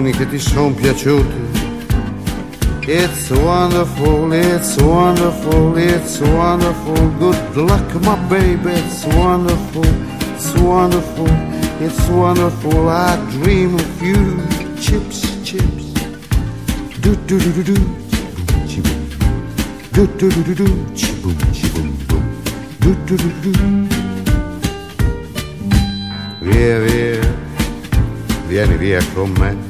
uomini che ti sono piaciuti. It's wonderful, it's wonderful, it's wonderful. Good luck, my baby, it's wonderful, it's wonderful, it's wonderful. I dream of you. Chips, chips. Do do do do do. Chiboom. Do do do do do. Chiboom, chiboom, boom. Do do do do do. Via, via, vieni via con me.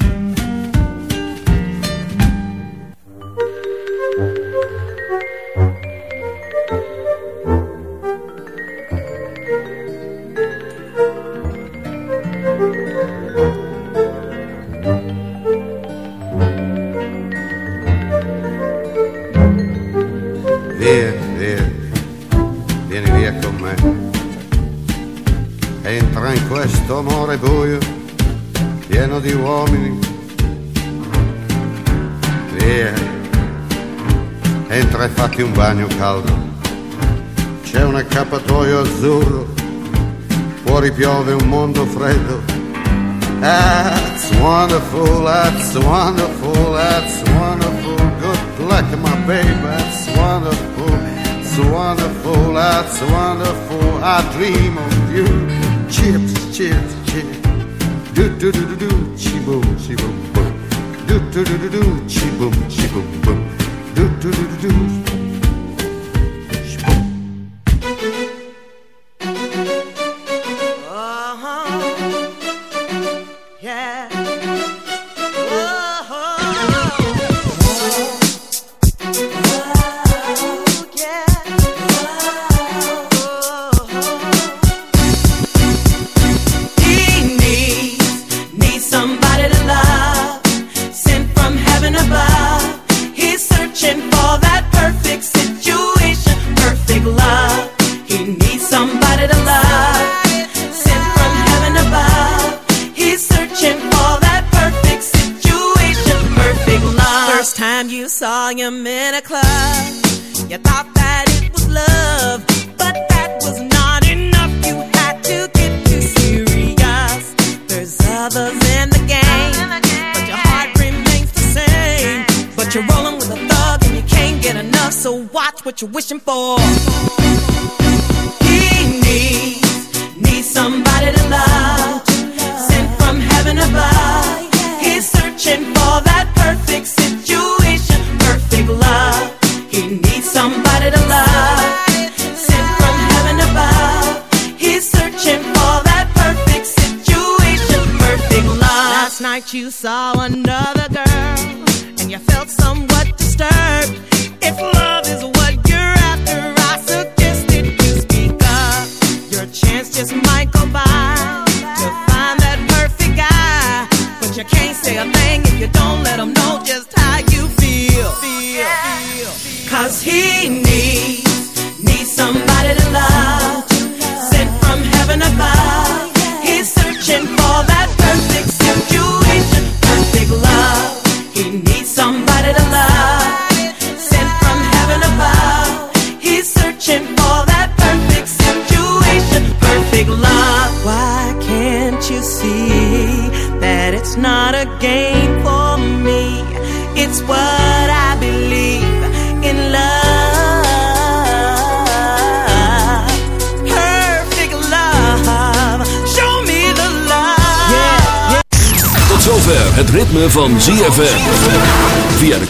That's wonderful, that's wonderful, that's wonderful. Good luck, my baby, that's wonderful, it's wonderful, that's wonderful. I dream of you. Chips, chips, chips. Do do do do do, chi boom, chi boom boom. Do do do do do, chi boom, chi boom boom. Do do do do do.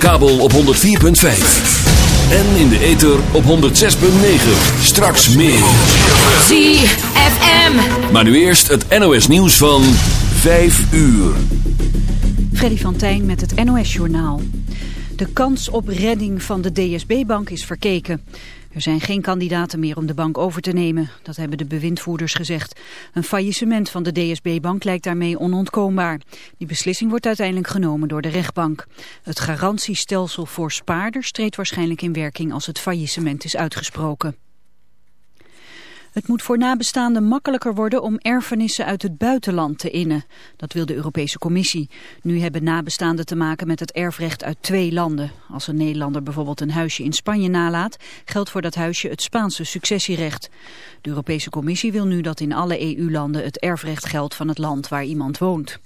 Kabel op 104.5. En in de ether op 106.9. Straks meer. ZFM. Maar nu eerst het NOS nieuws van 5 uur. Freddy van Tijn met het NOS-journaal. De kans op redding van de DSB-bank is verkeken. Er zijn geen kandidaten meer om de bank over te nemen. Dat hebben de bewindvoerders gezegd. Een faillissement van de DSB-bank lijkt daarmee onontkoombaar. Die beslissing wordt uiteindelijk genomen door de rechtbank. Het garantiestelsel voor spaarders treedt waarschijnlijk in werking als het faillissement is uitgesproken. Het moet voor nabestaanden makkelijker worden om erfenissen uit het buitenland te innen. Dat wil de Europese Commissie. Nu hebben nabestaanden te maken met het erfrecht uit twee landen. Als een Nederlander bijvoorbeeld een huisje in Spanje nalaat, geldt voor dat huisje het Spaanse successierecht. De Europese Commissie wil nu dat in alle EU-landen het erfrecht geldt van het land waar iemand woont.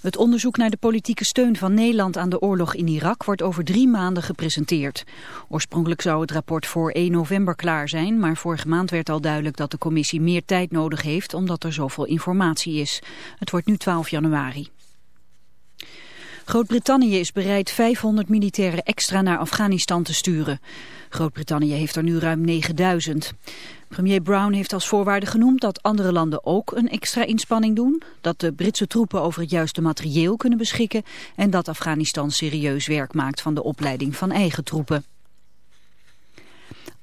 Het onderzoek naar de politieke steun van Nederland aan de oorlog in Irak wordt over drie maanden gepresenteerd. Oorspronkelijk zou het rapport voor 1 november klaar zijn, maar vorige maand werd al duidelijk dat de commissie meer tijd nodig heeft omdat er zoveel informatie is. Het wordt nu 12 januari. Groot-Brittannië is bereid 500 militairen extra naar Afghanistan te sturen. Groot-Brittannië heeft er nu ruim 9000. Premier Brown heeft als voorwaarde genoemd dat andere landen ook een extra inspanning doen, dat de Britse troepen over het juiste materieel kunnen beschikken en dat Afghanistan serieus werk maakt van de opleiding van eigen troepen.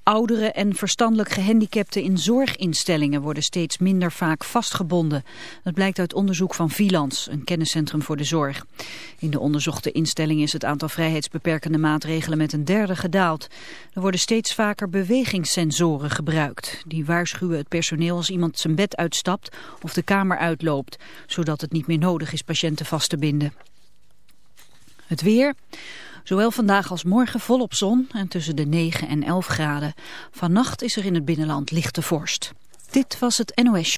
Ouderen en verstandelijk gehandicapten in zorginstellingen worden steeds minder vaak vastgebonden. Dat blijkt uit onderzoek van Vilans, een kenniscentrum voor de zorg. In de onderzochte instelling is het aantal vrijheidsbeperkende maatregelen met een derde gedaald. Er worden steeds vaker bewegingssensoren gebruikt. Die waarschuwen het personeel als iemand zijn bed uitstapt of de kamer uitloopt, zodat het niet meer nodig is patiënten vast te binden. Het weer... Zowel vandaag als morgen volop zon en tussen de 9 en 11 graden. Vannacht is er in het binnenland lichte vorst. Dit was het NOS.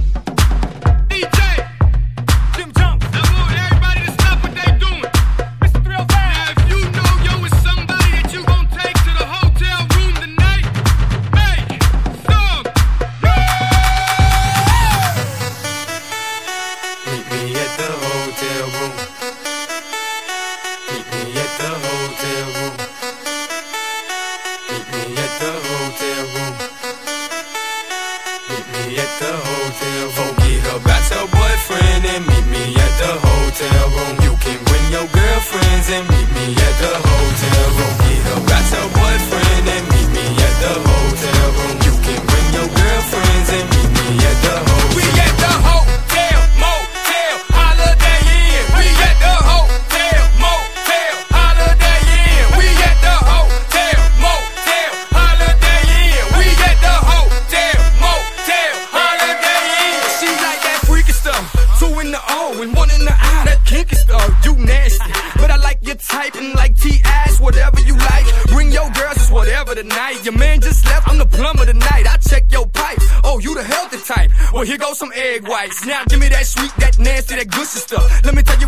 some egg whites. Now give me that sweet, that nasty, that good stuff. Let me tell you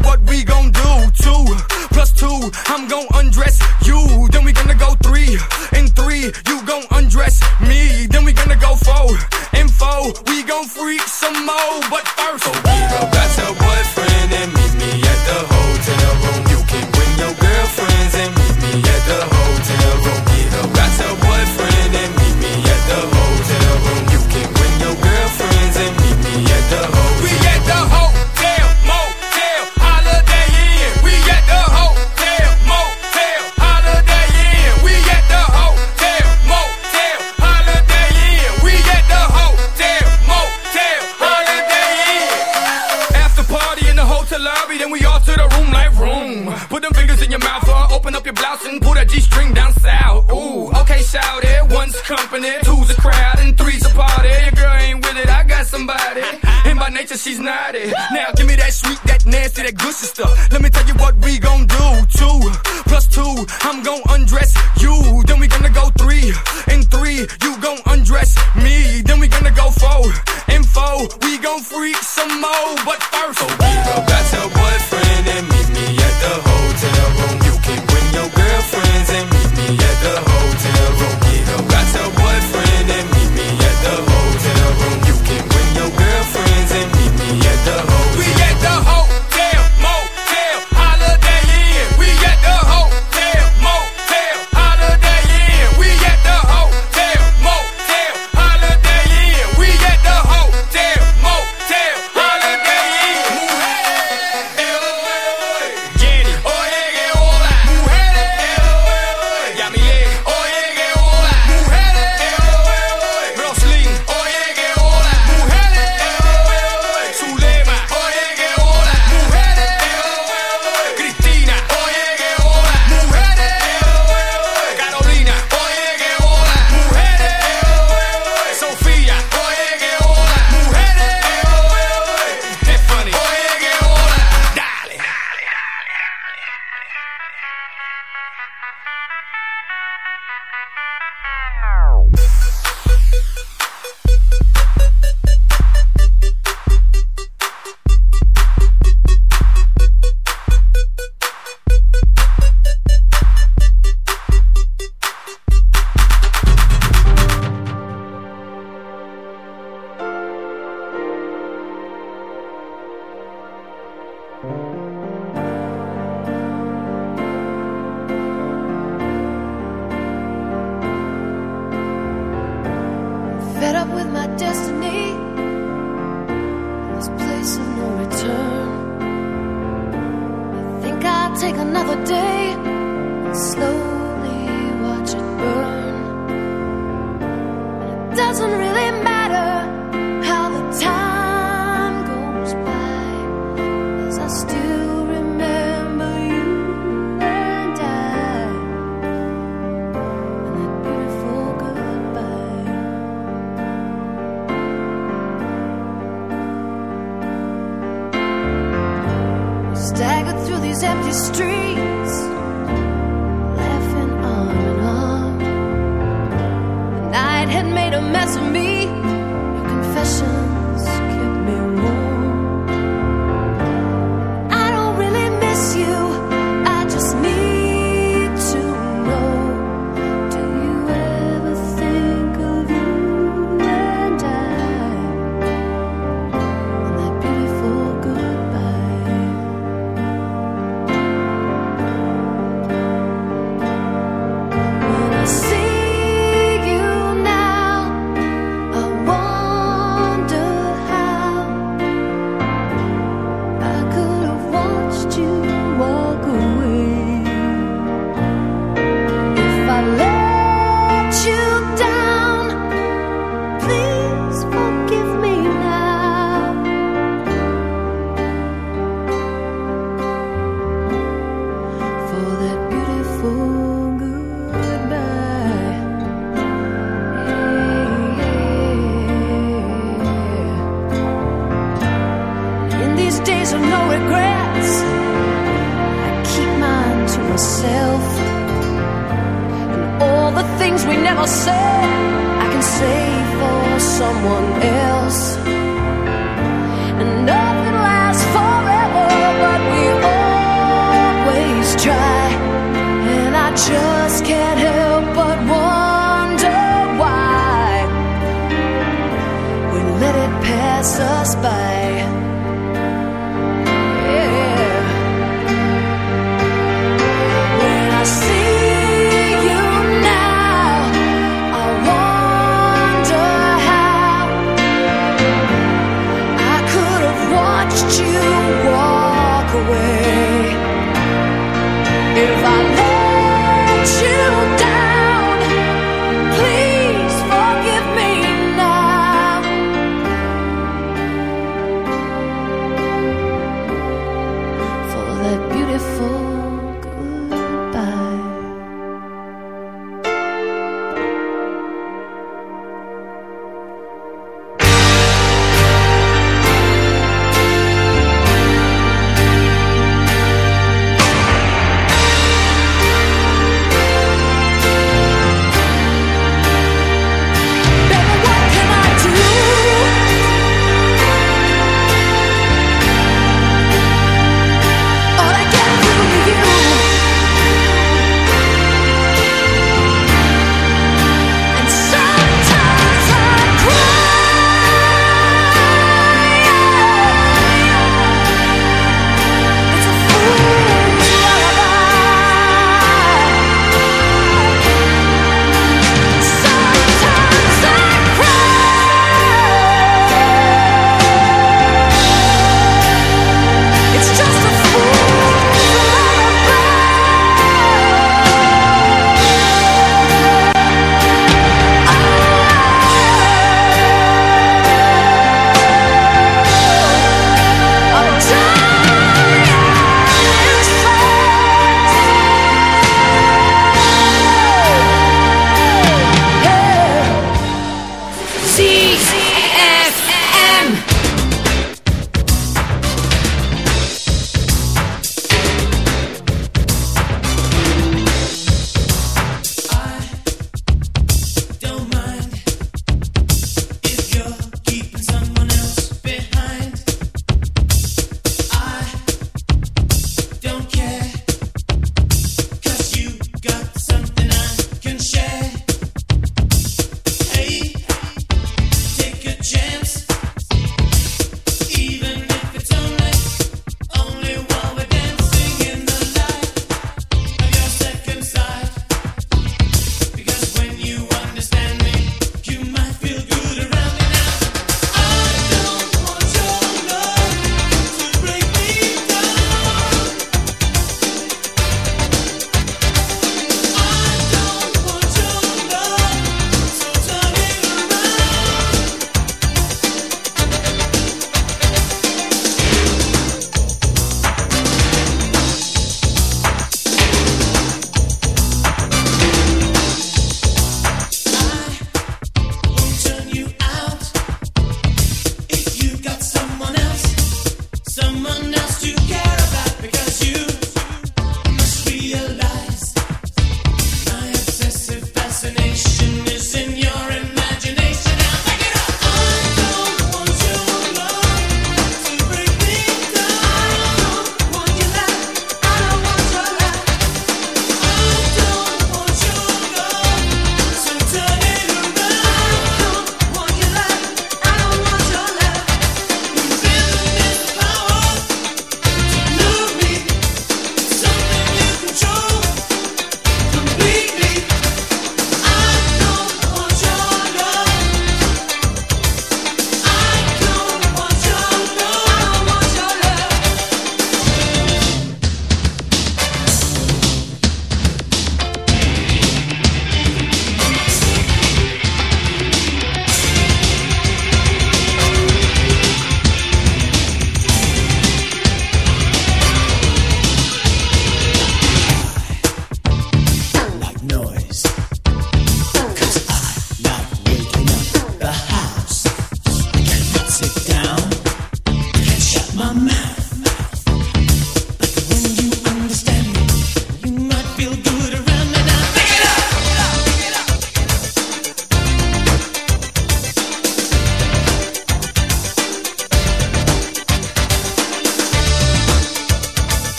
still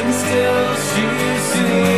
And still she sings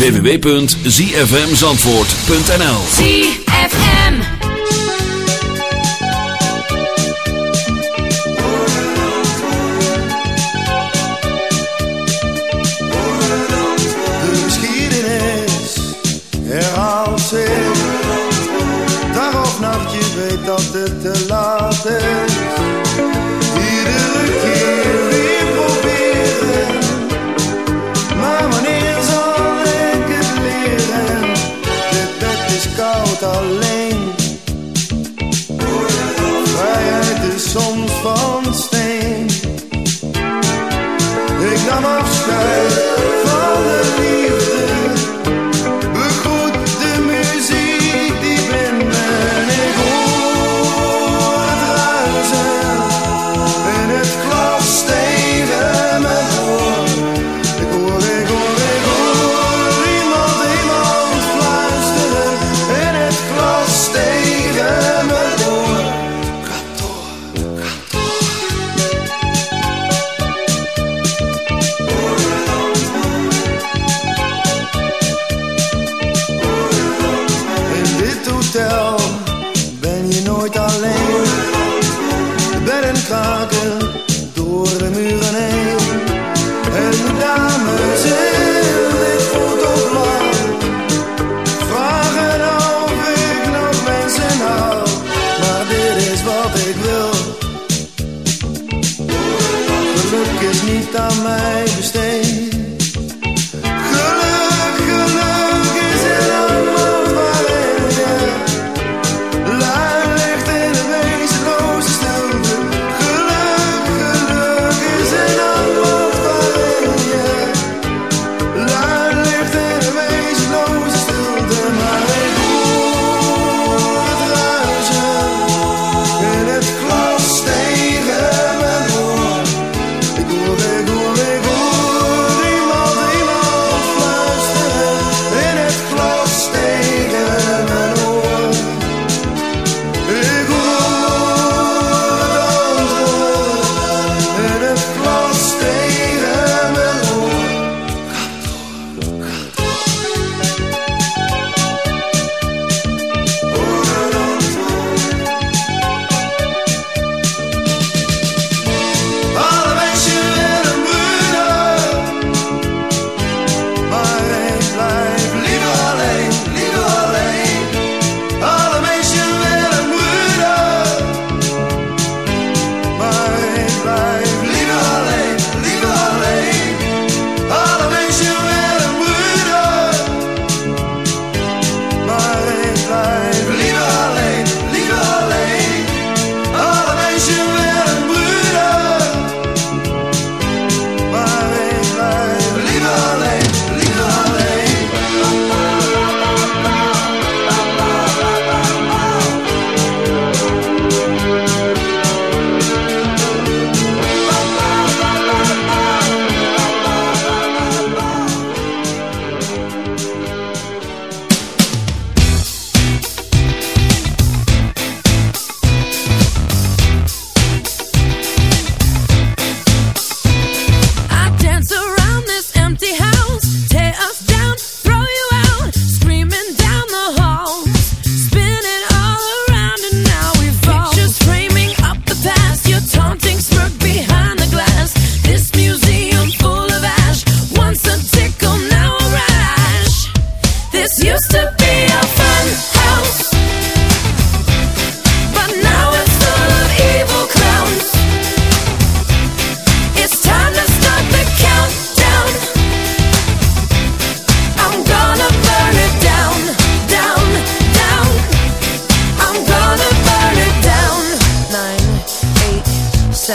www.zfmzandvoort.nl Vrijheid is soms van steen. Ik nam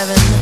driving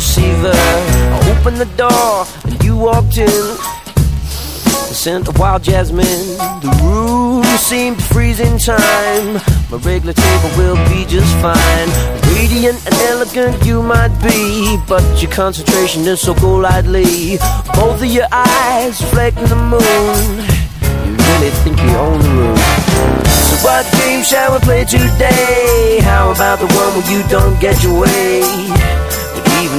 receiver. I opened the door and you walked in. The scent of wild jasmine. The room seemed to freeze in time. My regular table will be just fine. Radiant and elegant you might be, but your concentration is so golightly. Both of your eyes reflecting the moon. You really think you own the room. So what game shall we play today? How about the one where you don't get your way?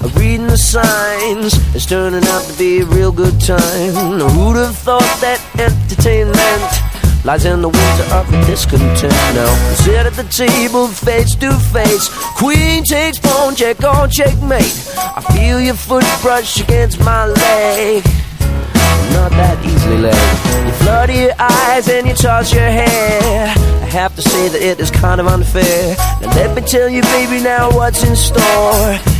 Up, reading the signs. It's turning out to be a real good time. Who'd have thought that entertainment lies in the winter of discontent? Now, sit at the table face to face. Queen takes pawn, check on checkmate. I feel your foot brush against my leg. Not that easily led. You flutter your eyes and you toss your hair. I have to say that it is kind of unfair. Now let me tell you, baby, now what's in store.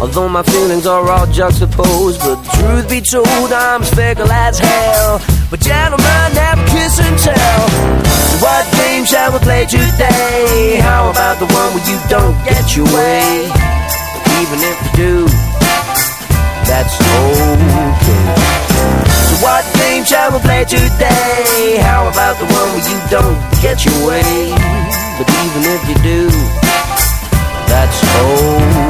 Although my feelings are all juxtaposed. But truth be told, I'm as fickle as hell. But gentlemen, never kiss and tell. What game shall we play today? How about the one where you don't get your way? Even if you do, that's okay. So what game shall we play today? How about the one where you don't get your way? But even if you do, that's okay.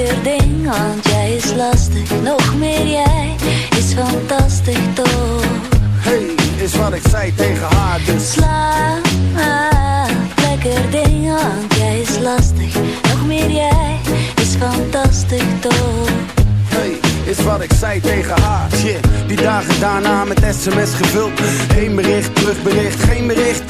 Lekker ding, want jij is lastig. Nog meer jij is fantastisch toch? Hey, is wat ik zei tegen haar, dus. Slaap, lekker ding, want jij is lastig. Nog meer jij is fantastisch toch? Hey, is wat ik zei tegen haar. Shit, die dagen daarna met sms gevuld. Heen bericht, terugbericht, geen bericht.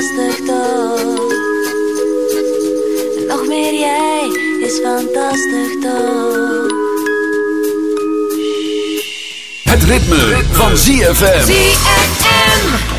Fantastisch toch. Nog meer jij is fantastisch toch. Het ritme, van ZFM. ZFM.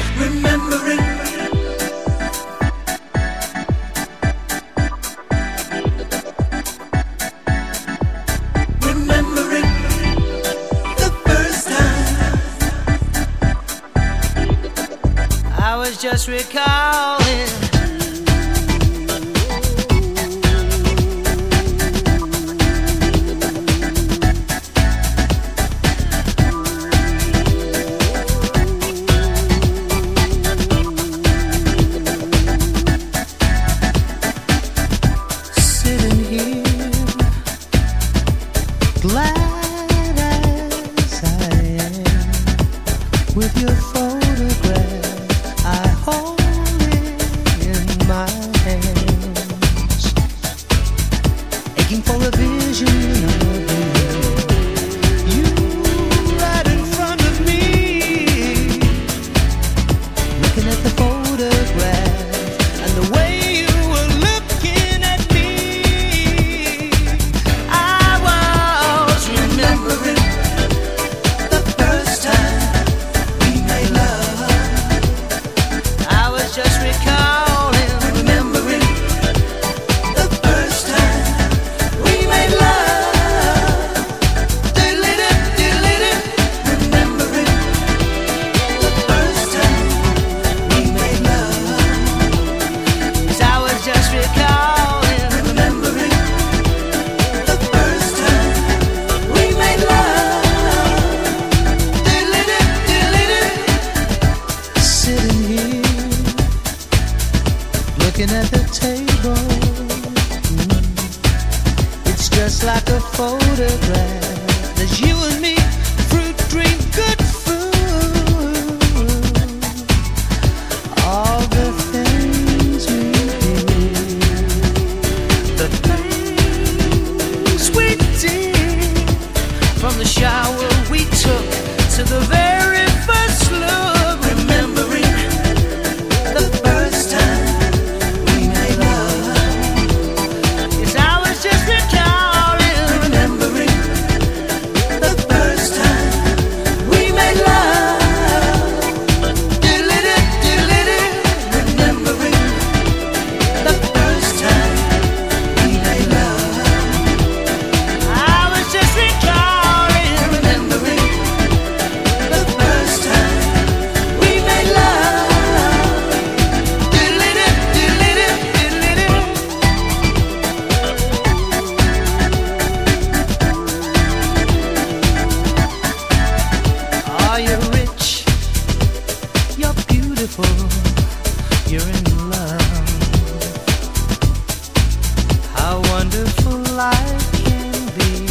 beautiful life can be.